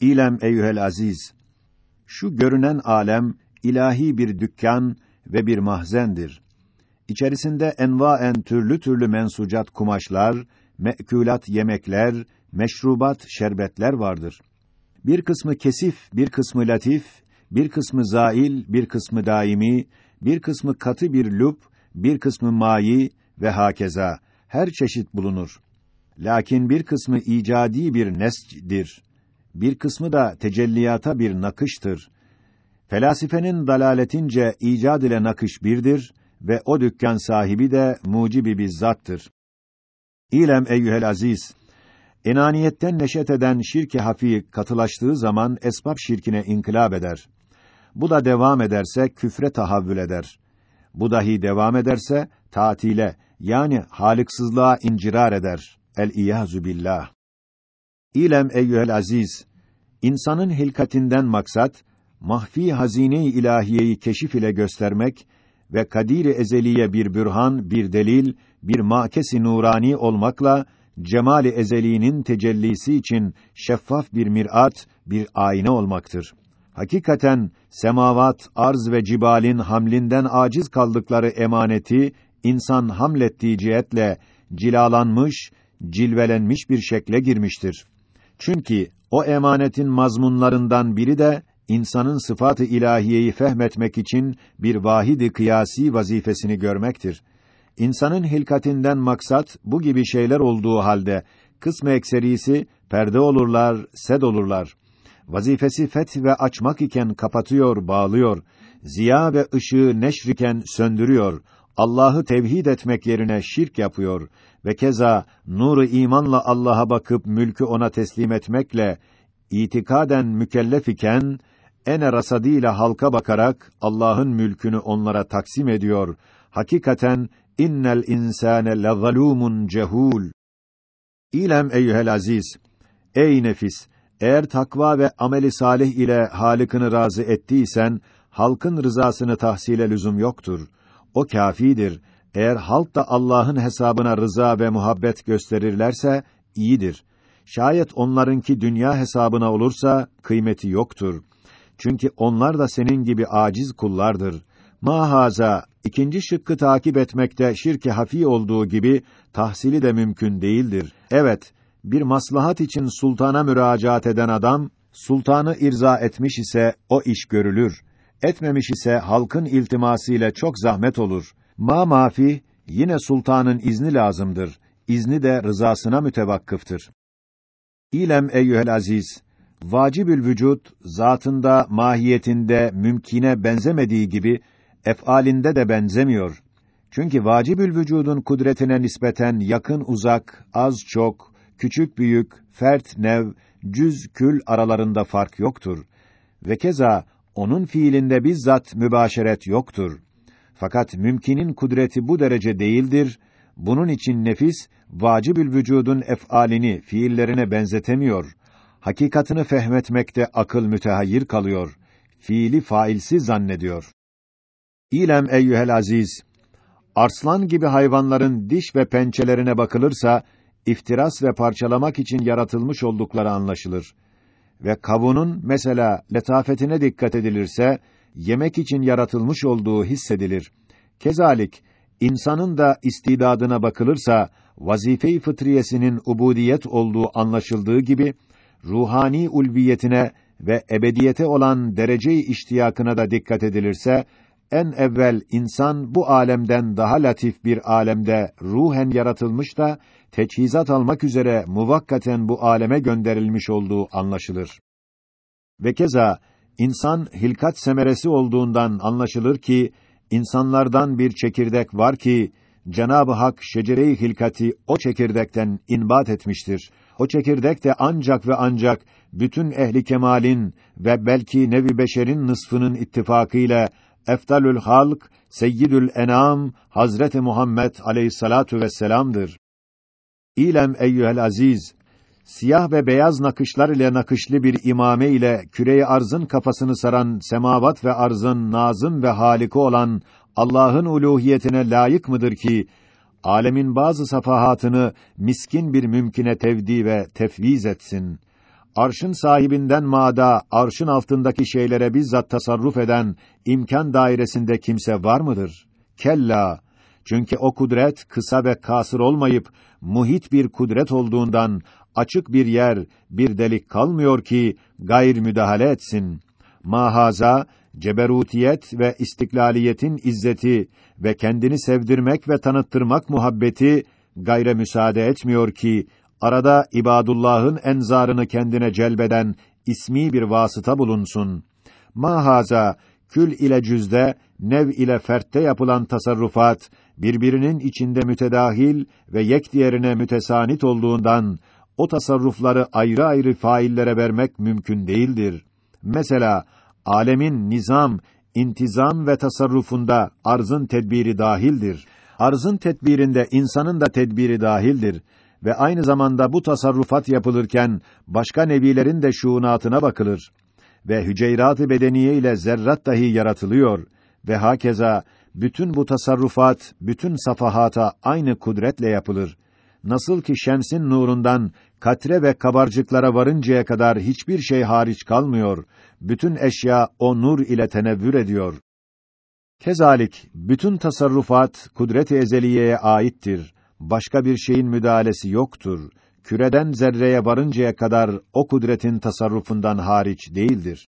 İlem eyyuhel aziz, şu görünen alem ilahi bir dükkan ve bir mahzendir. İçerisinde envaen türlü türlü mensucat kumaşlar, mekûlat yemekler, meşrubat şerbetler vardır. Bir kısmı kesif, bir kısmı latif, bir kısmı zail, bir kısmı daimi, bir kısmı katı bir lup, bir kısmı mayi ve hakeza her çeşit bulunur. Lakin bir kısmı icadi bir nescdir. Bir kısmı da tecelliyata bir nakıştır. Felasifenin dalaletince icad ile nakış birdir ve o dükkan sahibi de mucibi bir zattır. İlem eyyuhel aziz, enaniyetten neşet eden şirki hafi katılaştığı zaman esbab şirkine inkılap eder. Bu da devam ederse küfre tahavvül eder. Bu dahi devam ederse tatile yani haliksızlığa incirar eder. El iyazu billah. İlem eyyuhel aziz, insanın hilkatinden maksat mahfi hazine-i ilahiyeyi keşif ile göstermek ve kadir-i ezeliye bir bürhan, bir delil, bir makesi nurani olmakla cemali ezeliğinin tecellisi için şeffaf bir mirat, bir ayna olmaktır. Hakikaten semavat, arz ve cibalin hamlinden aciz kaldıkları emaneti insan hamlettiği cihetle cilalanmış, cilvelenmiş bir şekle girmiştir. Çünkü o emanetin mazmunlarından biri de insanın sıfat-ı ilahiyeyi fehmetmek için bir vahidi kıyasi vazifesini görmektir. İnsanın hilkatinden maksat bu gibi şeyler olduğu halde kısmı ekserisi perde olurlar, sed olurlar. Vazifesi feth ve açmak iken kapatıyor, bağlıyor. Ziya ve ışığı neşriken söndürüyor. Allah'ı tevhid etmek yerine şirk yapıyor ve keza nuru imanla Allah'a bakıp mülkü ona teslim etmekle itikaden mükellef iken ene rasadıyla halka bakarak Allah'ın mülkünü onlara taksim ediyor. Hakikaten innel insane lezalumun cehul. İlem eyyuhel aziz, ey nefis, eğer takva ve ameli salih ile Halık'ını razı ettiysen, halkın rızasını tahsile lüzum yoktur. O kâfidir. Eğer halk da Allah'ın hesabına rıza ve muhabbet gösterirlerse, iyidir. Şayet onlarınki dünya hesabına olursa, kıymeti yoktur. Çünkü onlar da senin gibi aciz kullardır. Mahaza ikinci şıkkı takip etmekte şirki hafi olduğu gibi tahsili de mümkün değildir. Evet, bir maslahat için sultana müracaat eden adam sultanı irza etmiş ise o iş görülür. Etmemiş ise halkın iltiması ile çok zahmet olur. Ma mafi yine sultanın izni lazımdır. İzni de rızasına mütevakkıftır. İlem eyyuhel aziz vacibül vücut zatında, mahiyetinde mümkine benzemediği gibi ef'alinde de benzemiyor. Çünkü vacibül vücudun kudretine nispeten yakın uzak, az çok, küçük büyük, fert nev, cüz kül aralarında fark yoktur. Ve keza onun fiilinde bizzat mübaşeret yoktur. Fakat mümkinin kudreti bu derece değildir. Bunun için nefis vacibül vücudun ef'alini fiillerine benzetemiyor. Hakikatını fehmetmekte akıl mütehayyir kalıyor. Fiili failsiz zannediyor. İlem eyyuhel aziz, arslan gibi hayvanların diş ve pençelerine bakılırsa, iftiras ve parçalamak için yaratılmış oldukları anlaşılır. Ve kavunun mesela letafetine dikkat edilirse, yemek için yaratılmış olduğu hissedilir. Kezalik, insanın da istidadına bakılırsa, vazife-i fıtriyesinin ubudiyet olduğu anlaşıldığı gibi, ruhani ulviyetine ve ebediyete olan derece-i iştiyakına da dikkat edilirse, en evvel insan bu alemden daha latif bir alemde ruhen yaratılmış da teçhizat almak üzere muvakkaten bu aleme gönderilmiş olduğu anlaşılır. Ve keza insan hilkat semeresi olduğundan anlaşılır ki insanlardan bir çekirdek var ki Cenab-ı Hak şecere-i hilkati o çekirdekten inbat etmiştir. O çekirdek de ancak ve ancak bütün ehli kemalin ve belki nevi beşerin nısfının ittifakıyla efdalül halk, seyyidül enam Hazreti Muhammed Aleyhissalatu vesselam'dır. İlem eyyuhel aziz, siyah ve beyaz nakışlar ile nakışlı bir imame ile küreyi arzın kafasını saran semavat ve arzın nazım ve halika olan Allah'ın uluhiyetine layık mıdır ki alemin bazı safahatını miskin bir mümkine tevdi ve tefviz etsin? arşın sahibinden maada arşın altındaki şeylere bizzat tasarruf eden imkan dairesinde kimse var mıdır? Kella. Çünkü o kudret kısa ve kasır olmayıp muhit bir kudret olduğundan açık bir yer, bir delik kalmıyor ki gayr müdahale etsin. Mahaza ceberutiyet ve istiklaliyetin izzeti ve kendini sevdirmek ve tanıttırmak muhabbeti gayre müsaade etmiyor ki arada ibadullah'ın enzarını kendine celbeden ismi bir vasıta bulunsun. Mahaza kül ile cüzde, nev ile fertte yapılan tasarrufat birbirinin içinde mütedahil ve yek diğerine mütesanit olduğundan o tasarrufları ayrı ayrı faillere vermek mümkün değildir. Mesela alemin nizam, intizam ve tasarrufunda arzın tedbiri dahildir. Arzın tedbirinde insanın da tedbiri dahildir ve aynı zamanda bu tasarrufat yapılırken başka nevilerin de şuunatına bakılır ve hüceyrat-ı bedeniye ile zerrat dahi yaratılıyor ve hakeza bütün bu tasarrufat bütün safahata aynı kudretle yapılır. Nasıl ki şemsin nurundan katre ve kabarcıklara varıncaya kadar hiçbir şey hariç kalmıyor. Bütün eşya o nur ile tenevvür ediyor. Kezalik bütün tasarrufat kudret-i ezeliyeye aittir. Başka bir şeyin müdahalesi yoktur. Küreden zerreye varıncaya kadar o kudretin tasarrufundan hariç değildir.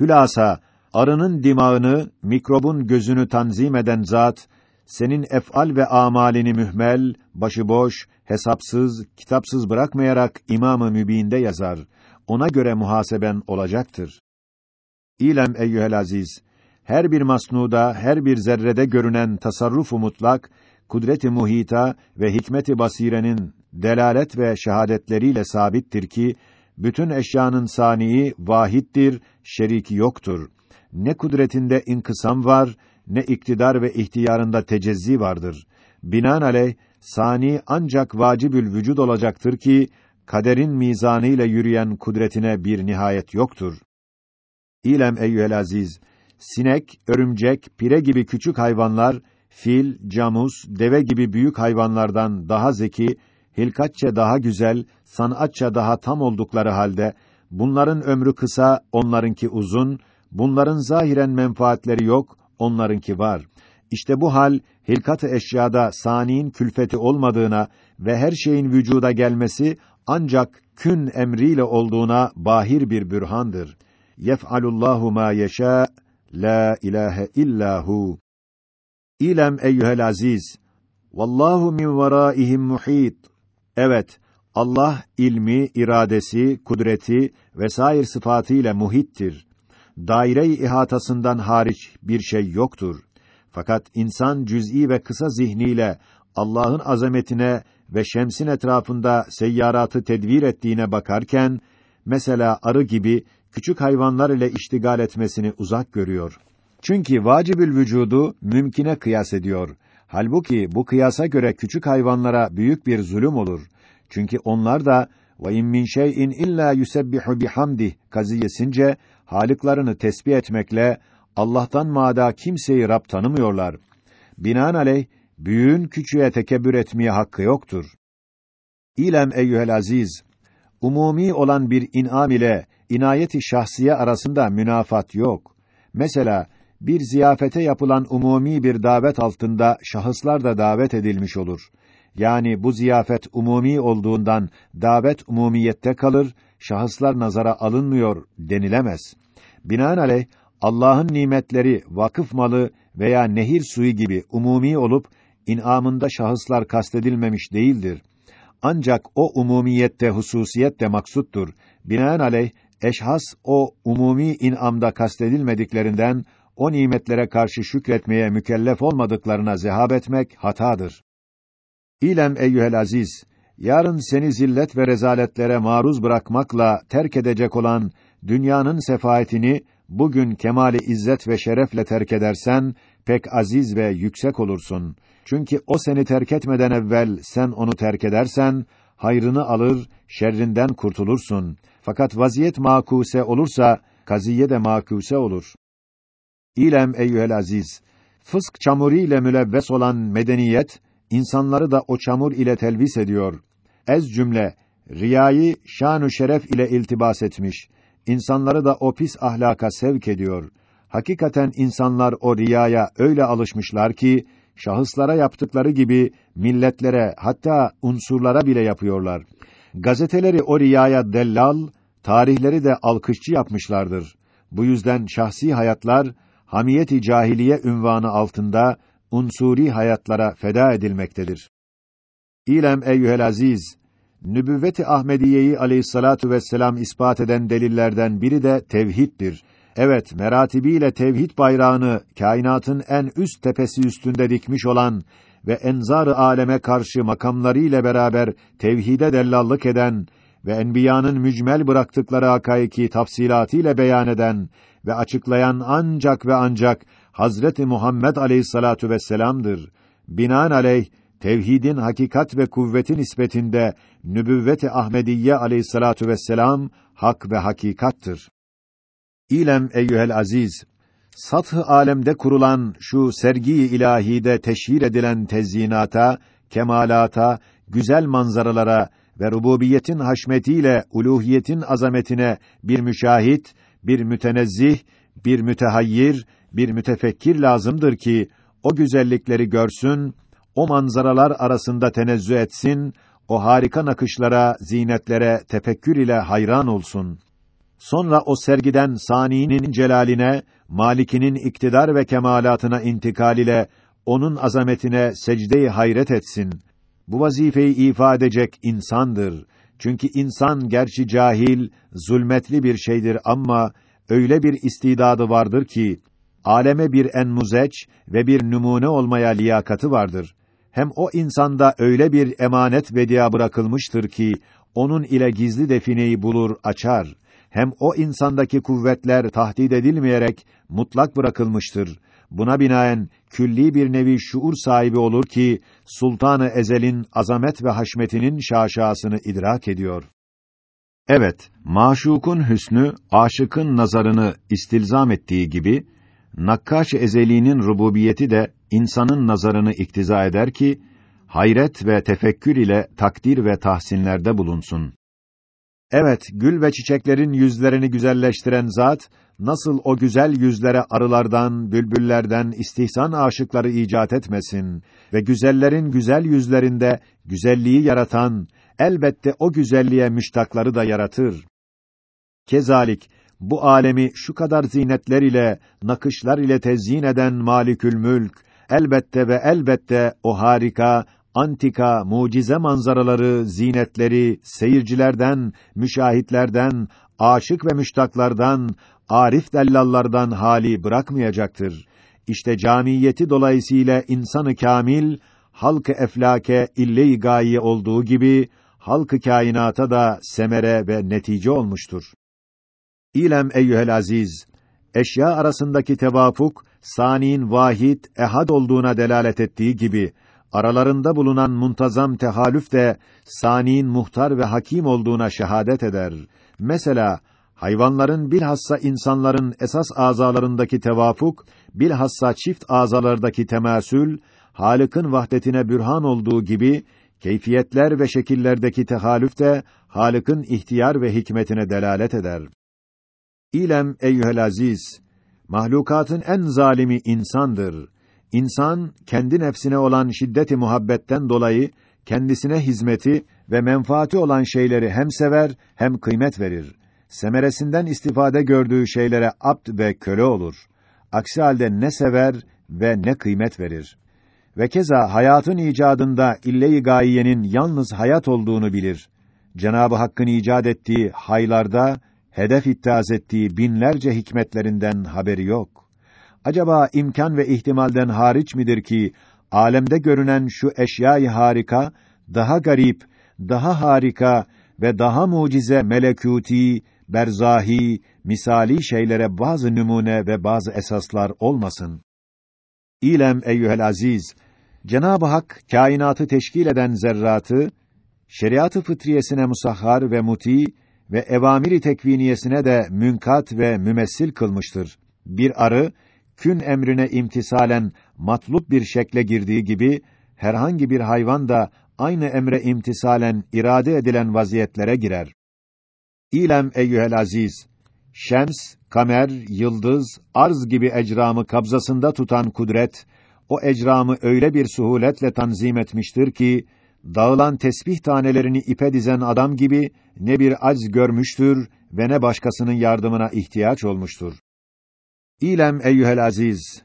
Hülasa arının dimağını, mikrobun gözünü tanzim eden zat senin ef'al ve amalini mühmel, başıboş, hesapsız, kitapsız bırakmayarak İmam-ı Mübin'de yazar. Ona göre muhaseben olacaktır. İlem eyyuhel aziz, her bir masnuda, her bir zerrede görünen tasarrufu mutlak, kudret-i muhita ve hikmet-i basirenin delalet ve şehadetleriyle sabittir ki, bütün eşyanın saniyi vahittir, şeriki yoktur. Ne kudretinde inkısam var, ne iktidar ve ihtiyarında tecezzi vardır. Binaenaleyh sani ancak vacibül vücud olacaktır ki kaderin mizanı yürüyen kudretine bir nihayet yoktur. İlem eyyühel aziz, sinek, örümcek, pire gibi küçük hayvanlar, fil, camus, deve gibi büyük hayvanlardan daha zeki, hilkatça daha güzel, sanatça daha tam oldukları halde, bunların ömrü kısa, onlarınki uzun, bunların zahiren menfaatleri yok, onlarınki var. İşte bu hal hilkat-ı eşyada saniin külfeti olmadığına ve her şeyin vücuda gelmesi ancak kün emriyle olduğuna bahir bir bürhandır. Yef'alullahu ma yeşâ la ilahe illahu. İlem eyyuhel aziz vallahu min veraihim muhit. Evet, Allah ilmi, iradesi, kudreti vesair sıfatıyla muhittir daire-i ihatasından hariç bir şey yoktur. Fakat insan cüz'i ve kısa zihniyle Allah'ın azametine ve şemsin etrafında seyyaratı tedvir ettiğine bakarken mesela arı gibi küçük hayvanlar ile iştigal etmesini uzak görüyor. Çünkü vacibül vücudu mümkine kıyas ediyor. Halbuki bu kıyasa göre küçük hayvanlara büyük bir zulüm olur. Çünkü onlar da ve in min şey'in illa yusebbihu bihamdi kaziyesince halıklarını tesbih etmekle Allah'tan mada kimseyi Rab tanımıyorlar. Binaenaleyh büyüğün küçüğe tekebbür etmeye hakkı yoktur. İlem eyyuhel aziz, umumi olan bir inam ile inayeti şahsiye arasında münafat yok. Mesela bir ziyafete yapılan umumi bir davet altında şahıslar da davet edilmiş olur. Yani bu ziyafet umumi olduğundan davet umumiyette kalır, şahıslar nazara alınmıyor denilemez. Binaenaleyh Allah'ın nimetleri vakıf malı veya nehir suyu gibi umumi olup inamında şahıslar kastedilmemiş değildir. Ancak o umumiyette hususiyet de maksuttur. Binaenaleyh eşhas o umumi inamda kastedilmediklerinden o nimetlere karşı şükretmeye mükellef olmadıklarına zehab etmek hatadır. İlem eyyuhel aziz, yarın seni zillet ve rezaletlere maruz bırakmakla terk edecek olan dünyanın sefahetini bugün kemali izzet ve şerefle terk edersen pek aziz ve yüksek olursun. Çünkü o seni terk etmeden evvel sen onu terk edersen hayrını alır, şerrinden kurtulursun. Fakat vaziyet makuse olursa kaziye de makuse olur. İlem eyyuhel aziz, fısk çamuru ile mülevves olan medeniyet insanları da o çamur ile telvis ediyor. Ez cümle riyayı şanu şeref ile iltibas etmiş. İnsanları da o pis ahlaka sevk ediyor. Hakikaten insanlar o riyaya öyle alışmışlar ki şahıslara yaptıkları gibi milletlere hatta unsurlara bile yapıyorlar. Gazeteleri o riyaya dellal, tarihleri de alkışçı yapmışlardır. Bu yüzden şahsi hayatlar hamiyeti cahiliye ünvanı altında unsuri hayatlara feda edilmektedir. İlem eyyuhel aziz, nübüvvet-i Ahmediyeyi aleyhissalatu vesselam ispat eden delillerden biri de tevhiddir. Evet, meratibiyle tevhid bayrağını kainatın en üst tepesi üstünde dikmiş olan ve enzar-ı aleme karşı makamlarıyla beraber tevhide dellallık eden ve enbiyanın mücmel bıraktıkları hakaiki tafsilatıyla beyan eden ve açıklayan ancak ve ancak Hazreti Muhammed Aleyhissalatu vesselam'dır. Binaenaleyh tevhidin hakikat ve kuvveti nispetinde nübüvvet-i Ahmediye Aleyhissalatu vesselam hak ve hakikattır. İlem eyyuhel aziz, sath alemde kurulan şu sergi ilahide teşhir edilen tezyinata, kemalata, güzel manzaralara ve rububiyetin haşmetiyle uluhiyetin azametine bir müşahit, bir mütenezzih, bir mütehayyir, bir mütefekkir lazımdır ki o güzellikleri görsün, o manzaralar arasında tenezzü etsin, o harika nakışlara, zinetlere tefekkür ile hayran olsun. Sonra o sergiden saninin celaline, malikinin iktidar ve kemalatına intikal ile onun azametine secde-i hayret etsin. Bu vazifeyi ifa edecek insandır. Çünkü insan gerçi cahil, zulmetli bir şeydir ama öyle bir istidadı vardır ki aleme bir enmuzeç ve bir numune olmaya liyakati vardır. Hem o insanda öyle bir emanet vedia bırakılmıştır ki onun ile gizli defineyi bulur, açar. Hem o insandaki kuvvetler tahdid edilmeyerek mutlak bırakılmıştır. Buna binaen külli bir nevi şuur sahibi olur ki Sultanı Ezel'in azamet ve haşmetinin şaşasını idrak ediyor. Evet, maşukun hüsnü aşıkın nazarını istilzam ettiği gibi Nakkaş ezeliğinin rububiyeti de insanın nazarını iktiza eder ki hayret ve tefekkür ile takdir ve tahsinlerde bulunsun. Evet, gül ve çiçeklerin yüzlerini güzelleştiren zat nasıl o güzel yüzlere arılardan, bülbüllerden istihsan aşıkları icat etmesin ve güzellerin güzel yüzlerinde güzelliği yaratan elbette o güzelliğe müştakları da yaratır. Kezalik bu alemi şu kadar zinetler ile, nakışlar ile tezyin eden Malikül Mülk elbette ve elbette o harika, antika, mucize manzaraları, zinetleri seyircilerden, müşahitlerden, aşık ve müştaklardan, arif dellallardan hali bırakmayacaktır. İşte camiyeti dolayısıyla insanı kamil halk-ı eflake ille-i gaye olduğu gibi halk-ı kainata da semere ve netice olmuştur. İlem eyyuhel aziz, eşya arasındaki tevafuk, saniin vahid, ehad olduğuna delalet ettiği gibi, aralarında bulunan muntazam tehalüf de, saniin muhtar ve hakim olduğuna şehadet eder. Mesela, hayvanların bilhassa insanların esas azalarındaki tevafuk, bilhassa çift azalardaki temasül, Halık'ın vahdetine bürhan olduğu gibi, keyfiyetler ve şekillerdeki tehalüf de, Halık'ın ihtiyar ve hikmetine delalet eder. İlem eyyuhel aziz, mahlukatın en zalimi insandır. İnsan kendi nefsine olan şiddeti muhabbetten dolayı kendisine hizmeti ve menfaati olan şeyleri hem sever hem kıymet verir. Semeresinden istifade gördüğü şeylere apt ve köle olur. Aksi halde ne sever ve ne kıymet verir. Ve keza hayatın icadında ille-i gayiyenin yalnız hayat olduğunu bilir. Cenabı Hakk'ın icat ettiği haylarda hedef ittihaz ettiği binlerce hikmetlerinden haberi yok. Acaba imkan ve ihtimalden hariç midir ki alemde görünen şu eşyayı harika daha garip, daha harika ve daha mucize melekuti, berzahi, misali şeylere bazı numune ve bazı esaslar olmasın. İlem eyyuhel aziz, Cenab-ı Hak kainatı teşkil eden zerratı şeriatı fıtriyesine musahhar ve muti ve evamiri tekviniyesine de münkat ve mümessil kılmıştır. Bir arı kün emrine imtisalen matlup bir şekle girdiği gibi herhangi bir hayvan da aynı emre imtisalen irade edilen vaziyetlere girer. İlem eyyuhel aziz, şems, kamer, yıldız, arz gibi ecramı kabzasında tutan kudret, o ecramı öyle bir suhuletle tanzim etmiştir ki, dağılan tesbih tanelerini ipe dizen adam gibi ne bir acz görmüştür ve ne başkasının yardımına ihtiyaç olmuştur. İlem eyyuhel aziz,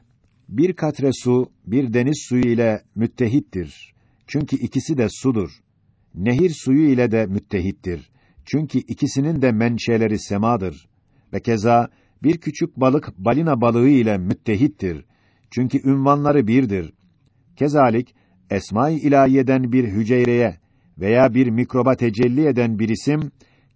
bir katre su, bir deniz suyu ile müttehittir. Çünkü ikisi de sudur. Nehir suyu ile de müttehittir. Çünkü ikisinin de menşeleri semadır. Ve keza bir küçük balık balina balığı ile müttehittir. Çünkü ünvanları birdir. Kezalik esma-i ilahiyeden bir hücreye veya bir mikroba tecelli eden bir isim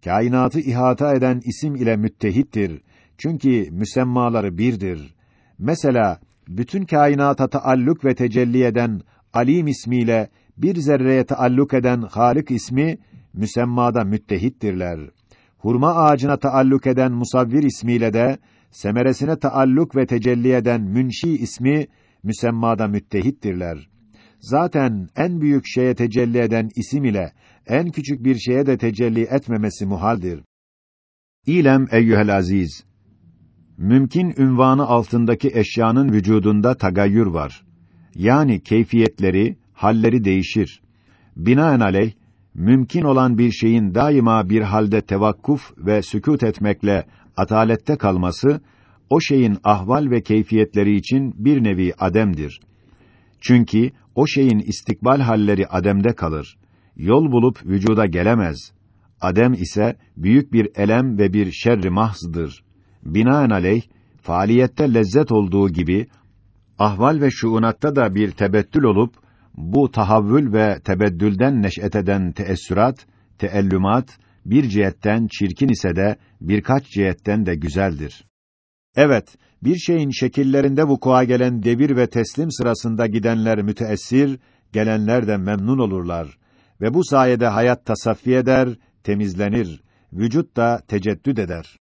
kainatı ihata eden isim ile müttehittir. Çünkü müsemmaları birdir. Mesela bütün kainata taalluk ve tecelli eden Alim ismiyle bir zerreye taalluk eden Halik ismi müsemmada müttehittirler. Hurma ağacına taalluk eden Musavvir ismiyle de semeresine taalluk ve tecelli eden Münşi ismi müsemmada müttehittirler. Zaten en büyük şeye tecelli eden isim ile en küçük bir şeye de tecelli etmemesi muhaldir. İlem eyyuhel aziz, mümkün ünvanı altındaki eşyanın vücudunda tagayyür var. Yani keyfiyetleri, halleri değişir. Binaenaleyh, mümkün olan bir şeyin daima bir halde tevakkuf ve sükût etmekle atalette kalması, o şeyin ahval ve keyfiyetleri için bir nevi ademdir. Çünkü o şeyin istikbal halleri ademde kalır. Yol bulup vücuda gelemez. Adem ise büyük bir elem ve bir şerri mahzdır. Binaenaleyh, faaliyette lezzet olduğu gibi, ahval ve şuunatta da bir tebettül olup, bu tahavvül ve tebeddülden neş'et eden teessürat, teellümat, bir cihetten çirkin ise de birkaç cihetten de güzeldir. Evet, bir şeyin şekillerinde vukua gelen devir ve teslim sırasında gidenler müteessir, gelenler de memnun olurlar ve bu sayede hayat tasaffi eder, temizlenir, vücut da teceddüd eder.